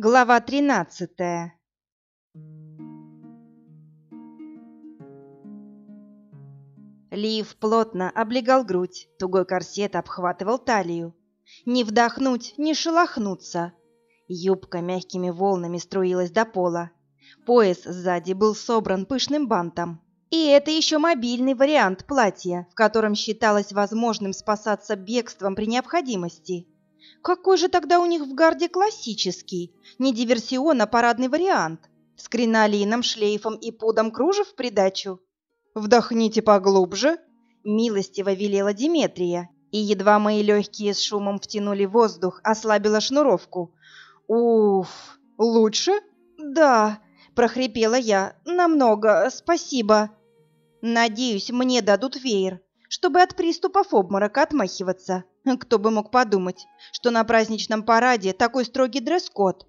Глава тринадцатая Лив плотно облегал грудь, тугой корсет обхватывал талию. Не вдохнуть, не шелохнуться. Юбка мягкими волнами струилась до пола. Пояс сзади был собран пышным бантом. И это еще мобильный вариант платья, в котором считалось возможным спасаться бегством при необходимости. Какой же тогда у них в гарде классический, не диверсион, а парадный вариант? С кринолином, шлейфом и пудом кружев в придачу? «Вдохните поглубже», — милостиво велела Диметрия, и едва мои легкие с шумом втянули воздух, ослабила шнуровку. «Уф, лучше?» «Да», — прохрипела я, — «намного, спасибо». «Надеюсь, мне дадут веер, чтобы от приступов обморока отмахиваться. Кто бы мог подумать, что на праздничном параде такой строгий дресс-код.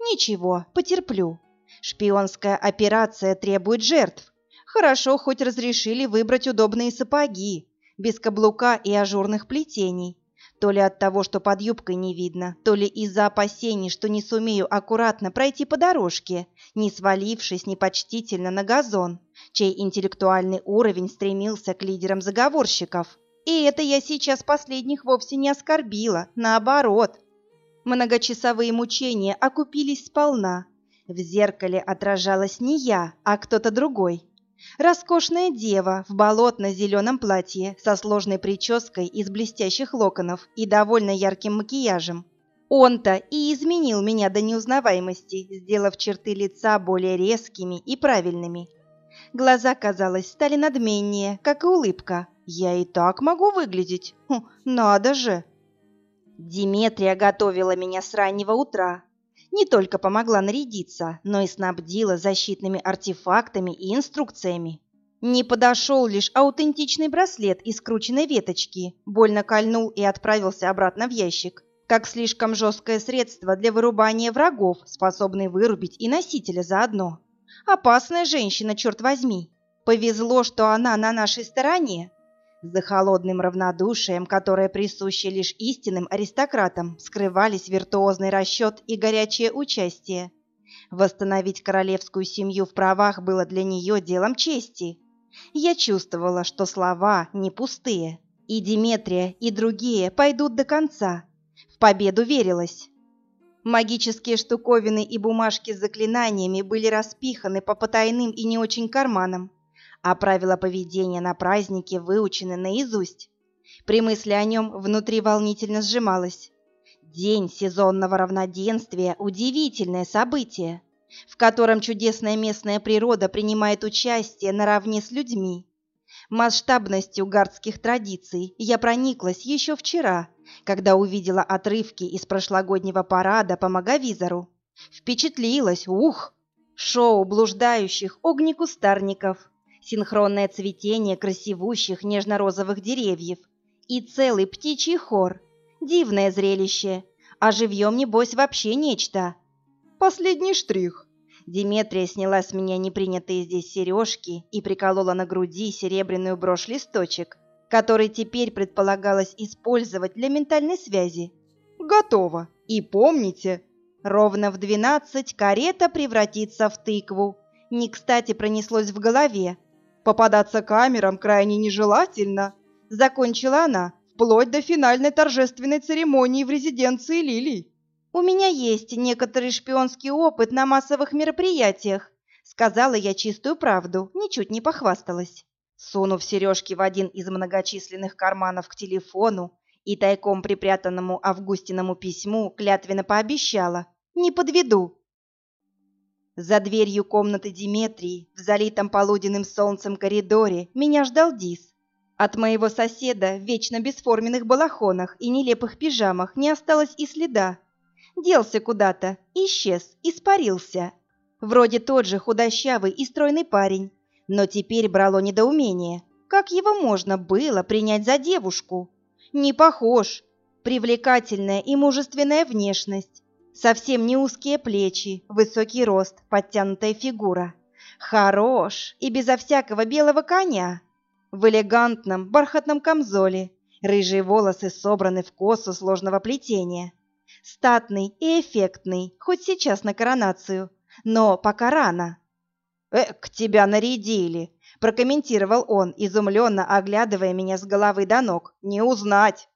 Ничего, потерплю. Шпионская операция требует жертв. Хорошо, хоть разрешили выбрать удобные сапоги, без каблука и ажурных плетений. То ли от того, что под юбкой не видно, то ли из-за опасений, что не сумею аккуратно пройти по дорожке, не свалившись непочтительно на газон, чей интеллектуальный уровень стремился к лидерам заговорщиков. И это я сейчас последних вовсе не оскорбила, наоборот. Многочасовые мучения окупились сполна. В зеркале отражалась не я, а кто-то другой. Роскошная дева в болотно-зеленом платье со сложной прической из блестящих локонов и довольно ярким макияжем. Он-то и изменил меня до неузнаваемости, сделав черты лица более резкими и правильными. Глаза, казалось, стали надменнее, как и улыбка. Я и так могу выглядеть. Хм, надо же. Диметрия готовила меня с раннего утра, не только помогла нарядиться, но и снабдила защитными артефактами и инструкциями. Не подошел лишь аутентичный браслет из скрученной веточки, больно кольнул и отправился обратно в ящик, как слишком жесткое средство для вырубания врагов, способный вырубить и носителя заодно. Опасная женщина, черт возьми. Повезло, что она на нашей стороне, за холодным равнодушием, которое присуще лишь истинным аристократам, скрывались виртуозный расчет и горячее участие. Восстановить королевскую семью в правах было для нее делом чести. Я чувствовала, что слова не пустые, и Диметрия, и другие пойдут до конца. В победу верилась. Магические штуковины и бумажки с заклинаниями были распиханы по потайным и не очень карманам а правила поведения на празднике выучены наизусть. При мысли о нем внутри волнительно сжималось. День сезонного равноденствия – удивительное событие, в котором чудесная местная природа принимает участие наравне с людьми. Масштабностью гардских традиций я прониклась еще вчера, когда увидела отрывки из прошлогоднего парада по Маговизору. Впечатлилась, ух! Шоу блуждающих огнекустарников – синхронное цветение красивущих нежно-розовых деревьев и целый птичий хор. Дивное зрелище, а живьем, небось, вообще нечто. Последний штрих. Диметрия сняла с меня непринятые здесь сережки и приколола на груди серебряную брошь-листочек, который теперь предполагалось использовать для ментальной связи. Готово. И помните, ровно в двенадцать карета превратится в тыкву. Не кстати пронеслось в голове, Попадаться камерам крайне нежелательно, закончила она, вплоть до финальной торжественной церемонии в резиденции Лилий. У меня есть некоторый шпионский опыт на массовых мероприятиях, сказала я чистую правду, ничуть не похвасталась. Сунув сережки в один из многочисленных карманов к телефону и тайком припрятанному Августиному письму, клятвенно пообещала: "Не подведу". За дверью комнаты Диметрии, в залитом полуденным солнцем коридоре, меня ждал Дис. От моего соседа в вечно бесформенных балахонах и нелепых пижамах не осталось и следа. Делся куда-то, исчез, испарился. Вроде тот же худощавый и стройный парень, но теперь брало недоумение. Как его можно было принять за девушку? Не похож. Привлекательная и мужественная внешность Совсем не узкие плечи, высокий рост, подтянутая фигура. Хорош и безо всякого белого коня. В элегантном бархатном камзоле, рыжие волосы собраны в косу сложного плетения. Статный и эффектный, хоть сейчас на коронацию, но пока рано. «Эк, тебя нарядили!» – прокомментировал он, изумленно оглядывая меня с головы до ног. «Не узнать!»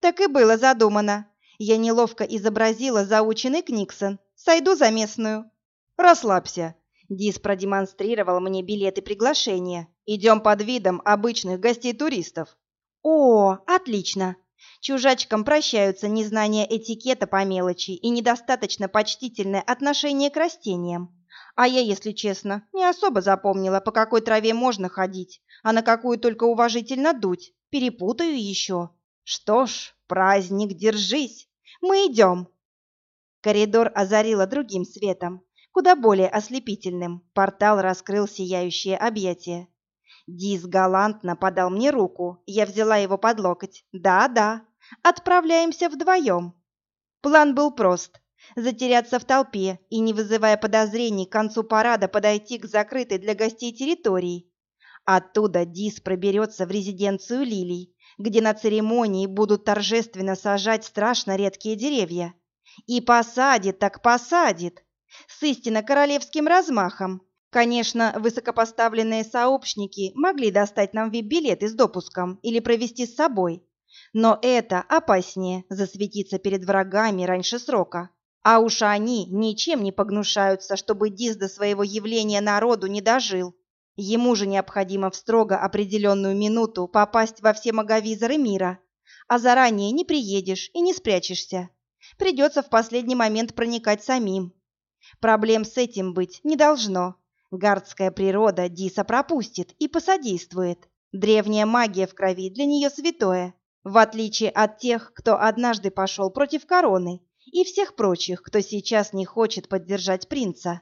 Так и было задумано. Я неловко изобразила заученный Книксон. Сойду за местную. «Расслабься!» Дис продемонстрировал мне билеты приглашения. «Идем под видом обычных гостей-туристов». «О, отлично!» Чужачкам прощаются незнание этикета по мелочи и недостаточно почтительное отношение к растениям. А я, если честно, не особо запомнила, по какой траве можно ходить, а на какую только уважительно дуть. Перепутаю еще. Что ж, праздник, держись. Мы идем. Коридор озарило другим светом, куда более ослепительным. Портал раскрыл сияющее объятие. Дис галантно подал мне руку. Я взяла его под локоть. Да-да, отправляемся вдвоем. План был прост. Затеряться в толпе и, не вызывая подозрений, к концу парада подойти к закрытой для гостей территории. Оттуда Дис проберется в резиденцию лилий, где на церемонии будут торжественно сажать страшно редкие деревья. И посадит так посадит. С истинно королевским размахом. Конечно, высокопоставленные сообщники могли достать нам вип-билеты с допуском или провести с собой. Но это опаснее засветиться перед врагами раньше срока. А уж они ничем не погнушаются, чтобы Диз до своего явления народу не дожил. Ему же необходимо в строго определенную минуту попасть во все маговизоры мира, а заранее не приедешь и не спрячешься. Придется в последний момент проникать самим. Проблем с этим быть не должно. Гардская природа Диса пропустит и посодействует. Древняя магия в крови для нее святое, в отличие от тех, кто однажды пошел против короны, и всех прочих, кто сейчас не хочет поддержать принца.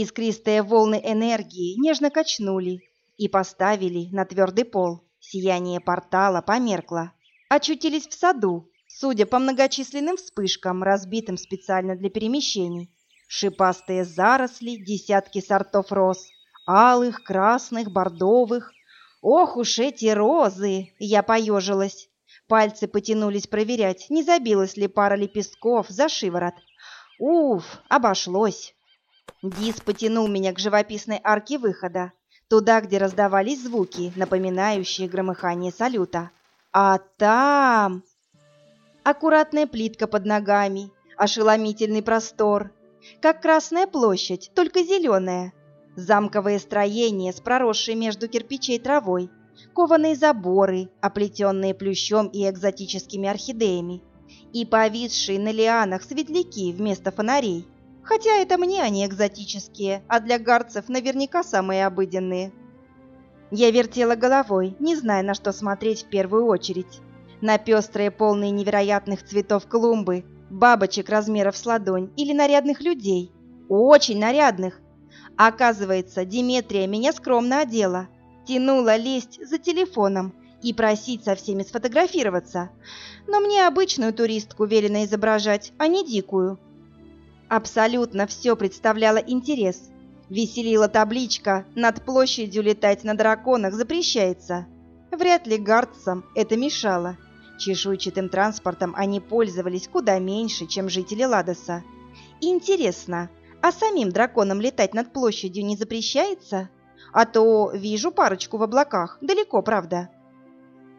Искристые волны энергии нежно качнули и поставили на твердый пол. Сияние портала померкло. Очутились в саду, судя по многочисленным вспышкам, разбитым специально для перемещений. Шипастые заросли, десятки сортов роз, алых, красных, бордовых. Ох уж эти розы! Я поежилась. Пальцы потянулись проверять, не забилась ли пара лепестков за шиворот. Уф, обошлось. Дис потянул меня к живописной арке выхода, туда, где раздавались звуки, напоминающие громыхание салюта. А там... Аккуратная плитка под ногами, ошеломительный простор. Как Красная площадь, только зеленая. Замковое строение с проросшей между кирпичей травой, кованые заборы, оплетенные плющом и экзотическими орхидеями, и повисшие на лианах светляки вместо фонарей. Хотя это мне они экзотические, а для гарцев наверняка самые обыденные. Я вертела головой, не зная, на что смотреть в первую очередь. На пестрые, полные невероятных цветов клумбы, бабочек размеров с ладонь или нарядных людей. Очень нарядных. Оказывается, Диметрия меня скромно одела. Тянула лезть за телефоном и просить со всеми сфотографироваться. Но мне обычную туристку велено изображать, а не дикую. Абсолютно все представляло интерес. Веселила табличка «Над площадью летать на драконах запрещается». Вряд ли гардцам это мешало. Чешуйчатым транспортом они пользовались куда меньше, чем жители Ладоса. Интересно, а самим драконам летать над площадью не запрещается? А то вижу парочку в облаках, далеко, правда.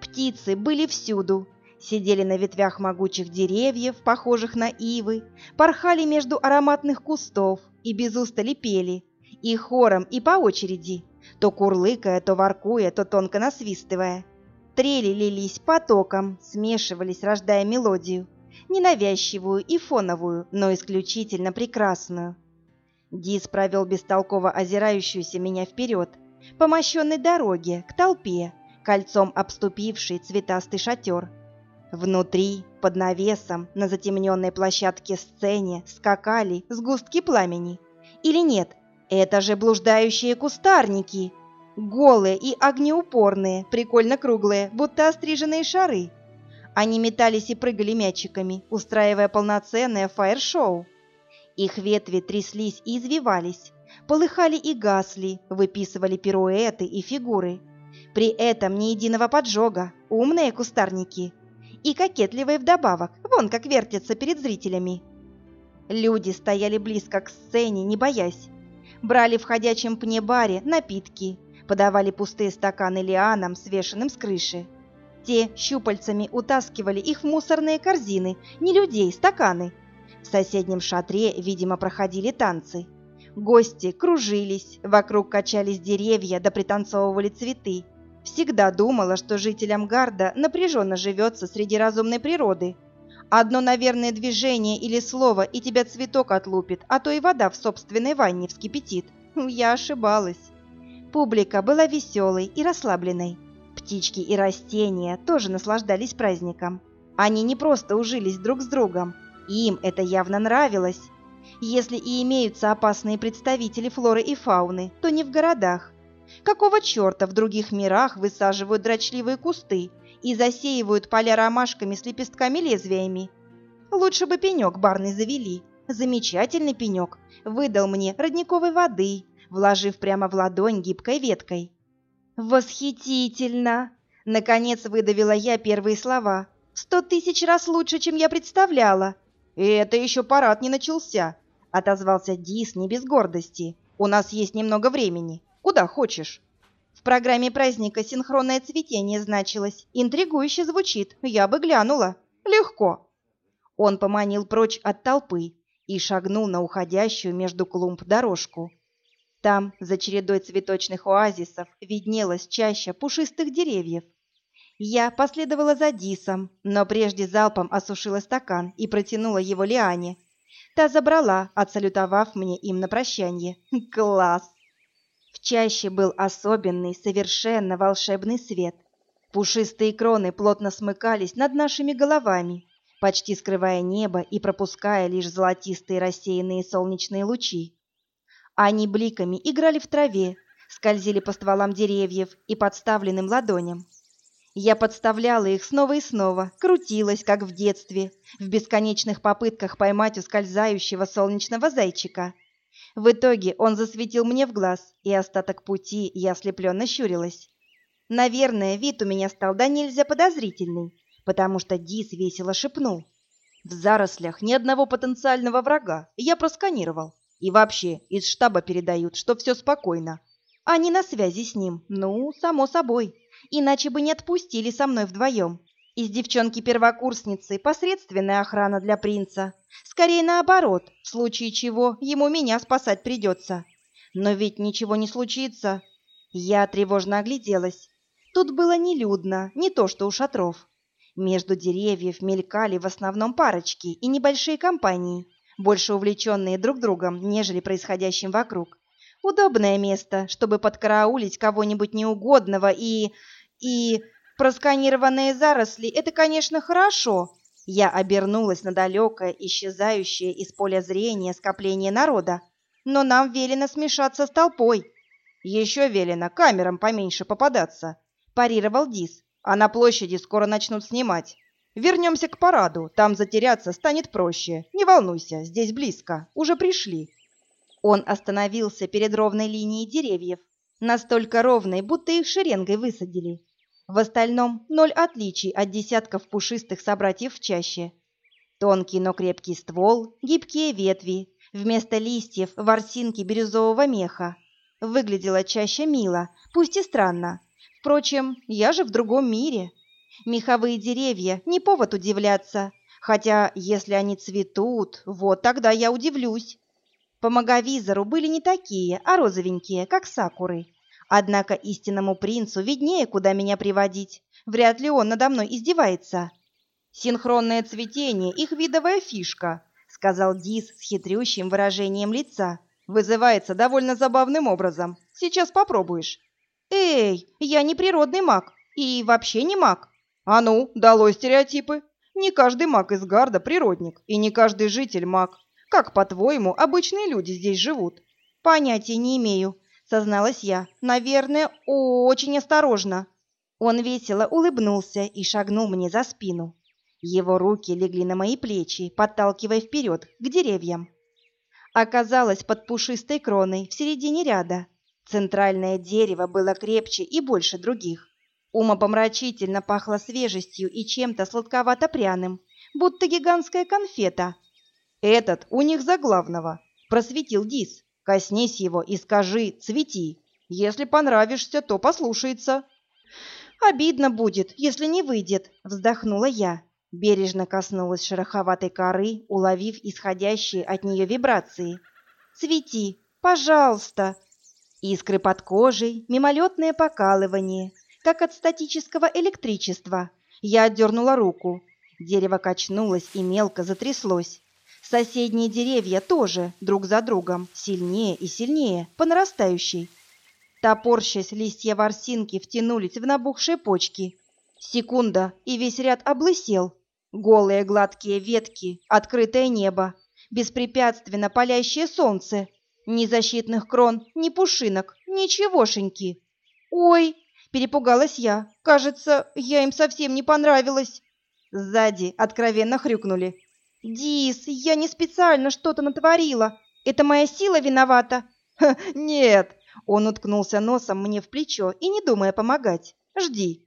Птицы были всюду, сидели на ветвях могучих деревьев, похожих на ивы, порхали между ароматных кустов и без устали пели, и хором, и по очереди, то курлыкая, то воркуя, то тонко насвистывая. Трели лились потоком, смешивались, рождая мелодию, ненавязчивую и фоновую, но исключительно прекрасную. Дис провел бестолково озирающуюся меня вперед, по мощенной дороге, к толпе, кольцом обступивший цветастый шатер. Внутри, под навесом, на затемненной площадке сцене скакали сгустки пламени. Или нет, это же блуждающие кустарники. Голые и огнеупорные, прикольно круглые, будто остриженные шары. Они метались и прыгали мячиками, устраивая полноценное фаер-шоу. Их ветви тряслись и извивались, полыхали и гасли, выписывали пируэты и фигуры. При этом ни единого поджога, умные кустарники. И кокетливые вдобавок, вон как вертятся перед зрителями. Люди стояли близко к сцене, не боясь. Брали в ходячем пне-баре напитки, подавали пустые стаканы лианам, свешенным с крыши. Те щупальцами утаскивали их в мусорные корзины, не людей, стаканы. В соседнем шатре, видимо, проходили танцы. Гости кружились, вокруг качались деревья да пританцовывали цветы. Всегда думала, что жителям Гарда напряженно живется среди разумной природы. Одно, наверное, движение или слово, и тебя цветок отлупит, а то и вода в собственной ванне вскипятит. Я ошибалась. Публика была веселой и расслабленной. Птички и растения тоже наслаждались праздником. Они не просто ужились друг с другом, им это явно нравилось. Если и имеются опасные представители флоры и фауны, то не в городах. Какого черта в других мирах высаживают дрочливые кусты и засеивают поля ромашками с лепестками-лезвиями? Лучше бы пенек барный завели. Замечательный пенек. Выдал мне родниковой воды, вложив прямо в ладонь гибкой веткой. «Восхитительно!» Наконец выдавила я первые слова. «Сто тысяч раз лучше, чем я представляла!» «И это еще парад не начался!» Отозвался Дис не без гордости. «У нас есть немного времени. Куда хочешь?» В программе праздника синхронное цветение значилось. Интригующе звучит. Я бы глянула. Легко. Он поманил прочь от толпы и шагнул на уходящую между клумб дорожку. Там, за чередой цветочных оазисов, виднелась чаща пушистых деревьев. Я последовала за Дисом, но прежде залпом осушила стакан и протянула его Лиане. Та забрала, отсалютовав мне им на прощание. Класс! Чаще был особенный, совершенно волшебный свет. Пушистые кроны плотно смыкались над нашими головами, почти скрывая небо и пропуская лишь золотистые рассеянные солнечные лучи. Они бликами играли в траве, скользили по стволам деревьев и подставленным ладоням. Я подставляла их снова и снова, крутилась, как в детстве, в бесконечных попытках поймать ускользающего солнечного зайчика. В итоге он засветил мне в глаз, и остаток пути я ослепленно щурилась. Наверное, вид у меня стал да нельзя подозрительный, потому что Дис весело шепнул. В зарослях ни одного потенциального врага, я просканировал. И вообще, из штаба передают, что все спокойно. Они на связи с ним, ну, само собой. Иначе бы не отпустили со мной вдвоем. Из девчонки-первокурсницы посредственная охрана для принца. Скорее наоборот, в случае чего ему меня спасать придется. Но ведь ничего не случится. Я тревожно огляделась. Тут было нелюдно, не то что у шатров. Между деревьев мелькали в основном парочки и небольшие компании больше увлеченные друг другом, нежели происходящим вокруг. Удобное место, чтобы подкараулить кого-нибудь неугодного и... и... Просканированные заросли — это, конечно, хорошо. Я обернулась на далекое, исчезающее из поля зрения скопление народа. Но нам велено смешаться с толпой. Еще велено камерам поменьше попадаться, парировал Дис. А на площади скоро начнут снимать. Вернемся к параду, там затеряться станет проще. Не волнуйся, здесь близко, уже пришли». Он остановился перед ровной линией деревьев, настолько ровной, будто их шеренгой высадили. В остальном ноль отличий от десятков пушистых собратьев чаще. Тонкий, но крепкий ствол, гибкие ветви, вместо листьев ворсинки бирюзового меха. Выглядело чаще мило, пусть и странно. Впрочем, я же в другом мире. Меховые деревья – не повод удивляться. Хотя, если они цветут, вот тогда я удивлюсь. По маговизору были не такие, а розовенькие, как сакуры. Однако истинному принцу виднее, куда меня приводить. Вряд ли он надо мной издевается. «Синхронное цветение – их видовая фишка», – сказал Дис с хитрющим выражением лица. «Вызывается довольно забавным образом. Сейчас попробуешь». «Эй, я не природный маг и вообще не маг. А ну, долой стереотипы. Не каждый маг из Гарда природник, и не каждый житель маг. Как, по-твоему, обычные люди здесь живут? Понятия не имею, созналась я. Наверное, очень осторожно. Он весело улыбнулся и шагнул мне за спину. Его руки легли на мои плечи, подталкивая вперед, к деревьям. Оказалась под пушистой кроной в середине ряда. Центральное дерево было крепче и больше других. Умопомрачительно пахло свежестью и чем-то сладковато-пряным, будто гигантская конфета. «Этот у них за главного», — просветил Дис. «Коснись его и скажи «цвети». Если понравишься, то послушается». «Обидно будет, если не выйдет», — вздохнула я. Бережно коснулась шероховатой коры, уловив исходящие от нее вибрации. «Цвети, пожалуйста!» Искры под кожей, мимолетное покалывание, как от статического электричества. Я отдернула руку. Дерево качнулось и мелко затряслось. Соседние деревья тоже, друг за другом, сильнее и сильнее, по нарастающей. Топорщась, листья ворсинки втянулись в набухшие почки. Секунда, и весь ряд облысел. Голые гладкие ветки, открытое небо, беспрепятственно палящее солнце. Ни защитных крон, ни пушинок, ничегошеньки. «Ой!» – перепугалась я. «Кажется, я им совсем не понравилась». Сзади откровенно хрюкнули. «Дис, я не специально что-то натворила. Это моя сила виновата?» Ха, «Нет!» – он уткнулся носом мне в плечо и не думая помогать. «Жди».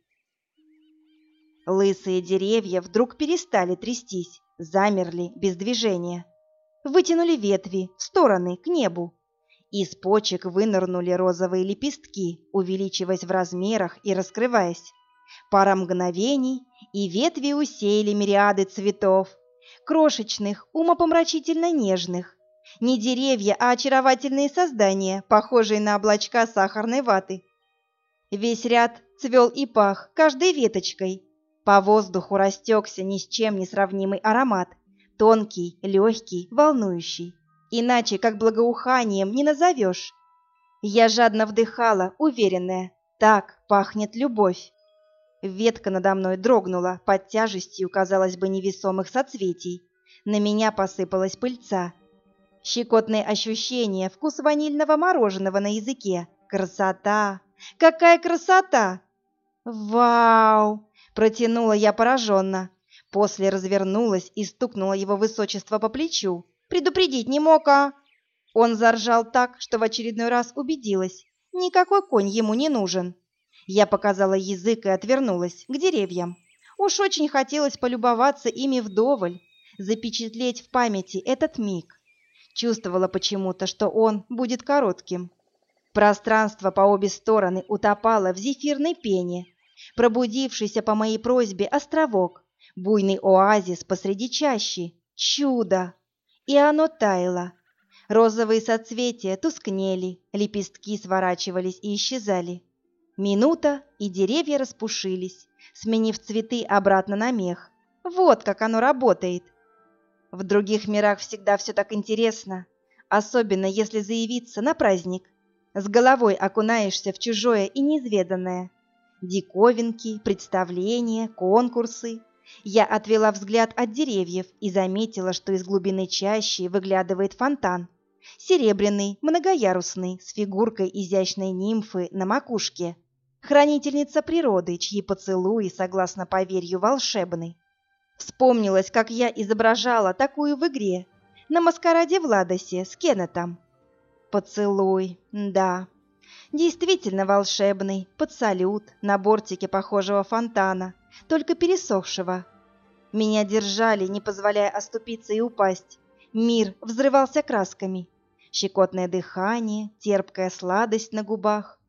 Лысые деревья вдруг перестали трястись, замерли без движения вытянули ветви в стороны, к небу. Из почек вынырнули розовые лепестки, увеличиваясь в размерах и раскрываясь. Пара мгновений, и ветви усеяли мириады цветов, крошечных, умопомрачительно нежных. Не деревья, а очаровательные создания, похожие на облачка сахарной ваты. Весь ряд цвел и пах каждой веточкой. По воздуху растекся ни с чем не сравнимый аромат – Тонкий, легкий, волнующий. Иначе, как благоуханием, не назовешь. Я жадно вдыхала, уверенная. Так пахнет любовь. Ветка надо мной дрогнула под тяжестью, казалось бы, невесомых соцветий. На меня посыпалась пыльца. Щекотные ощущения, вкус ванильного мороженого на языке. Красота! Какая красота! Вау! Протянула я пораженно. После развернулась и стукнула его высочество по плечу. «Предупредить не мог, а?» Он заржал так, что в очередной раз убедилась. Никакой конь ему не нужен. Я показала язык и отвернулась к деревьям. Уж очень хотелось полюбоваться ими вдоволь, запечатлеть в памяти этот миг. Чувствовала почему-то, что он будет коротким. Пространство по обе стороны утопало в зефирной пене. Пробудившийся по моей просьбе островок буйный оазис посреди чащи, чудо! И оно таяло. Розовые соцветия тускнели, лепестки сворачивались и исчезали. Минута, и деревья распушились, сменив цветы обратно на мех. Вот как оно работает. В других мирах всегда все так интересно, особенно если заявиться на праздник. С головой окунаешься в чужое и неизведанное. Диковинки, представления, конкурсы, я отвела взгляд от деревьев и заметила, что из глубины чащи выглядывает фонтан. Серебряный, многоярусный, с фигуркой изящной нимфы на макушке. Хранительница природы, чьи поцелуи, согласно поверью, волшебны. Вспомнилось, как я изображала такую в игре, на маскараде в Ладосе с Кеннетом. Поцелуй, да, действительно волшебный, под салют, на бортике похожего фонтана, только пересохшего. Меня держали, не позволяя оступиться и упасть. Мир взрывался красками. Щекотное дыхание, терпкая сладость на губах.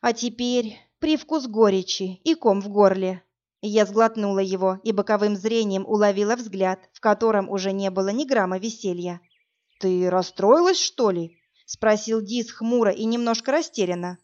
А теперь привкус горечи и ком в горле. Я сглотнула его и боковым зрением уловила взгляд, в котором уже не было ни грамма веселья. «Ты расстроилась, что ли?» — спросил Дис хмуро и немножко растерянно.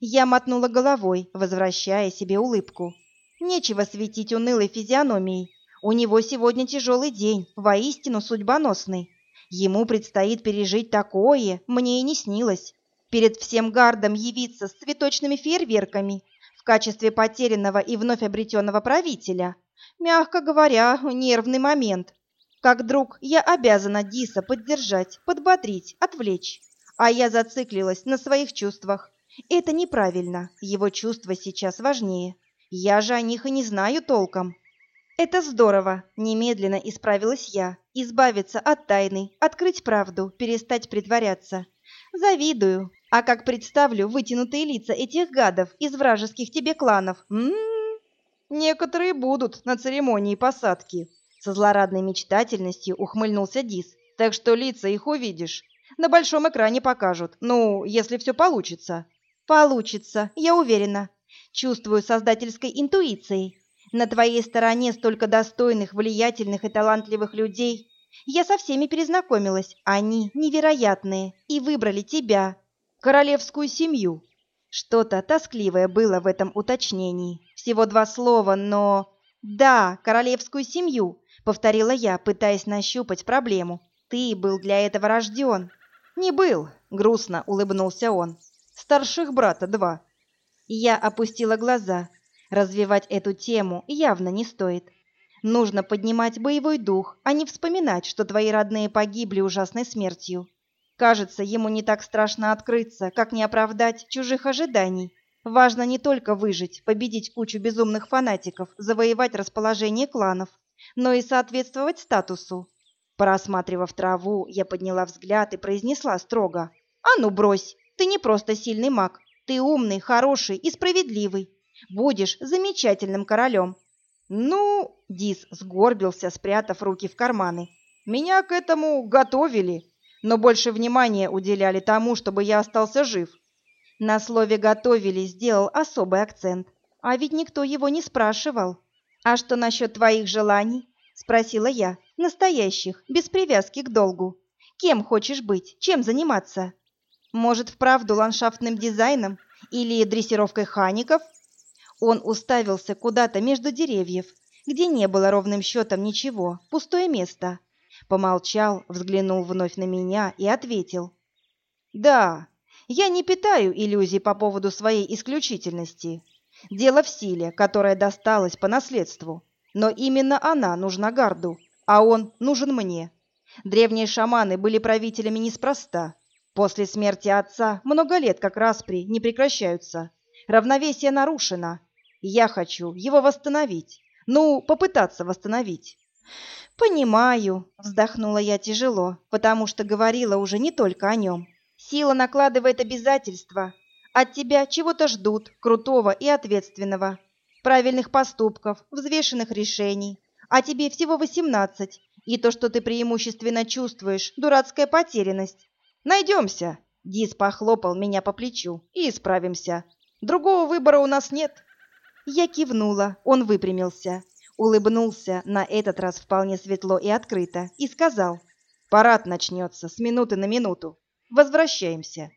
Я мотнула головой, возвращая себе улыбку. Нечего светить унылой физиономией. У него сегодня тяжелый день, воистину судьбоносный. Ему предстоит пережить такое, мне и не снилось. Перед всем гардом явиться с цветочными фейерверками в качестве потерянного и вновь обретенного правителя. Мягко говоря, нервный момент. Как друг, я обязана Диса поддержать, подбодрить, отвлечь. А я зациклилась на своих чувствах. Это неправильно, его чувства сейчас важнее. Я же о них и не знаю толком. Это здорово, немедленно исправилась я. Избавиться от тайны, открыть правду, перестать притворяться. Завидую. А как представлю вытянутые лица этих гадов из вражеских тебе кланов? М -м -м. Некоторые будут на церемонии посадки. Со злорадной мечтательностью ухмыльнулся Дис. Так что лица их увидишь. На большом экране покажут. Ну, если все получится. Получится, я уверена. Чувствую создательской интуицией. На твоей стороне столько достойных, влиятельных и талантливых людей. Я со всеми перезнакомилась. Они невероятные и выбрали тебя, королевскую семью. Что-то тоскливое было в этом уточнении. Всего два слова, но... Да, королевскую семью, повторила я, пытаясь нащупать проблему. Ты был для этого рожден. Не был, грустно улыбнулся он. Старших брата два. Я опустила глаза. Развивать эту тему явно не стоит. Нужно поднимать боевой дух, а не вспоминать, что твои родные погибли ужасной смертью. Кажется, ему не так страшно открыться, как не оправдать чужих ожиданий. Важно не только выжить, победить кучу безумных фанатиков, завоевать расположение кланов, но и соответствовать статусу. Просматривав траву, я подняла взгляд и произнесла строго. «А ну брось! Ты не просто сильный маг. Ты умный, хороший и справедливый. Будешь замечательным королем». «Ну...» — Дис сгорбился, спрятав руки в карманы. «Меня к этому готовили, но больше внимания уделяли тому, чтобы я остался жив». На слове «готовили» сделал особый акцент. А ведь никто его не спрашивал. «А что насчет твоих желаний?» — спросила я. «Настоящих, без привязки к долгу. Кем хочешь быть? Чем заниматься?» Может, вправду ландшафтным дизайном или дрессировкой хаников? Он уставился куда-то между деревьев, где не было ровным счетом ничего, пустое место. Помолчал, взглянул вновь на меня и ответил. «Да, я не питаю иллюзий по поводу своей исключительности. Дело в силе, которая досталась по наследству. Но именно она нужна Гарду, а он нужен мне. Древние шаманы были правителями неспроста. После смерти отца много лет как распри не прекращаются. Равновесие нарушено. Я хочу его восстановить. Ну, попытаться восстановить. «Понимаю», — вздохнула я тяжело, потому что говорила уже не только о нем. «Сила накладывает обязательства. От тебя чего-то ждут, крутого и ответственного. Правильных поступков, взвешенных решений. А тебе всего восемнадцать, и то, что ты преимущественно чувствуешь, дурацкая потерянность. Найдемся. Дис похлопал меня по плечу. И исправимся. Другого выбора у нас нет. Я кивнула, он выпрямился, улыбнулся, на этот раз вполне светло и открыто, и сказал. Парад начнется с минуты на минуту. Возвращаемся.